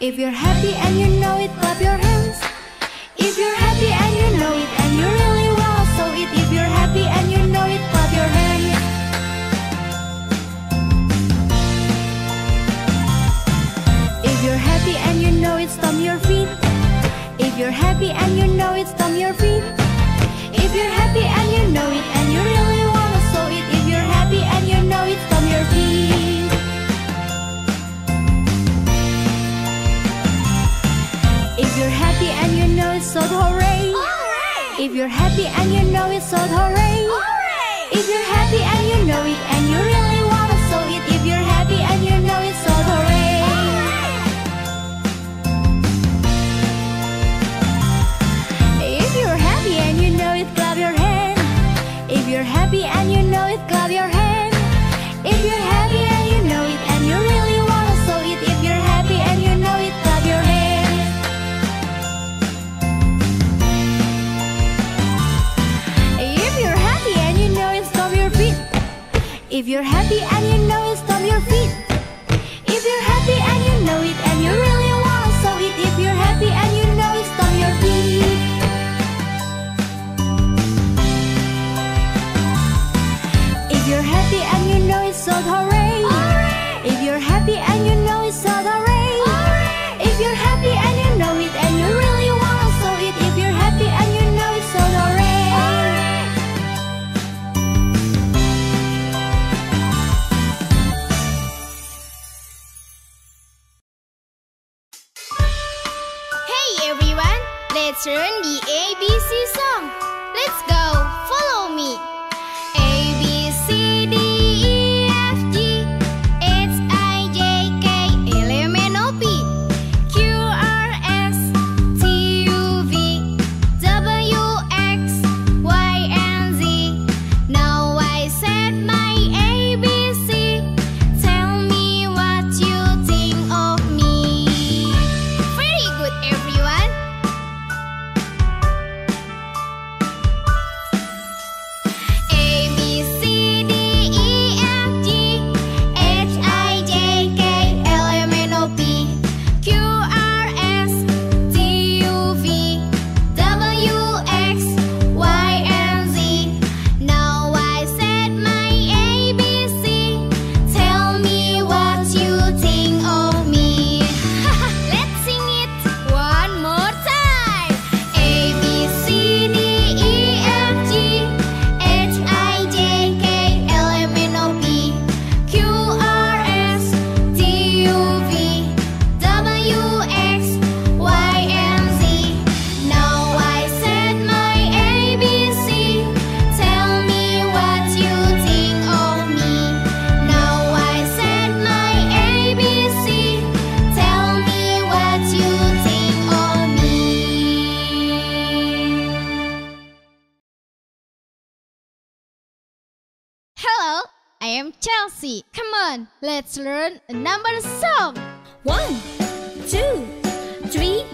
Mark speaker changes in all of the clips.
Speaker 1: If you're happy and you know it, clap your hands. If you're happy and you know it, and you really wanna show it, if you're happy and you know it, clap your hands. If you're happy and you know it, stomp your feet. If you're happy and you know it, stomp your feet. you're happy and you know it, so hooray! Hooray! If you're happy and you know it, so hooray! Hooray! If you're happy and you know it and you
Speaker 2: realize Let's learn the ABC song. Let's go. Follow me. Chelsea, come on, let's learn a number song.
Speaker 3: One, two, three,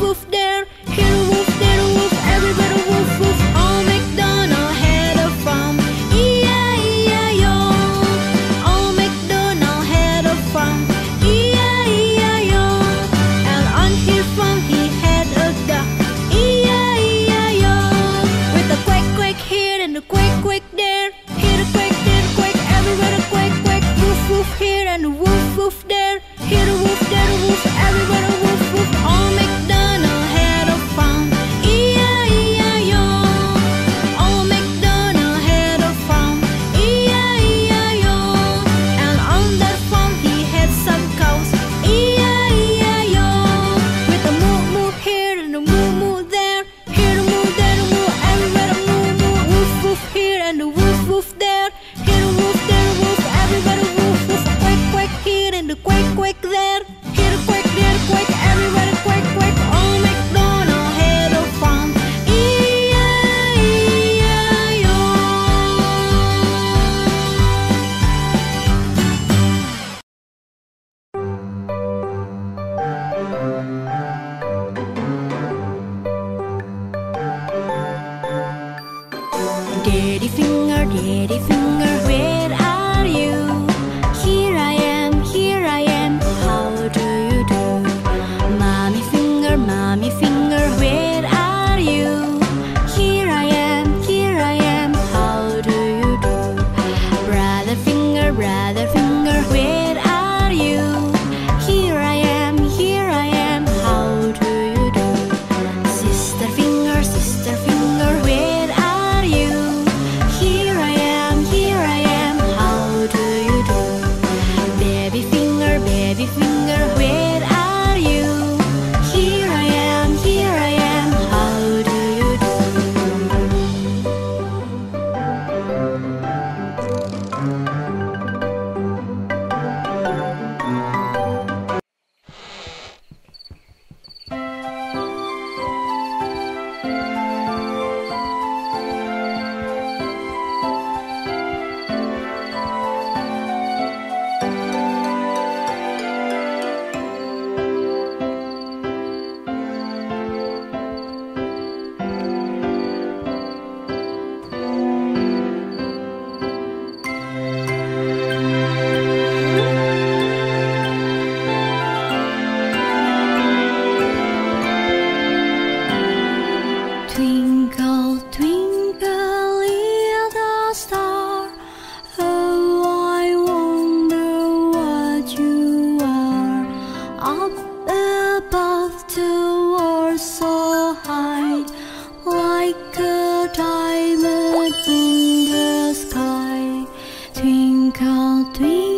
Speaker 3: woof there, here a woof, there a woof, everywhere a woof woof. Old MacDonald had a farm, E-I-E-I-O. Old MacDonald had a farm, E-I-E-I-O. And on his farm he had a duck, E-I-E-I-O. With a quack quack here and a quack quack there, here a quack, there a quack, everywhere a quack quack. Woof woof here and a woof woof there, here a woof. called Tweet.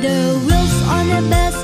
Speaker 3: The wheels on the bus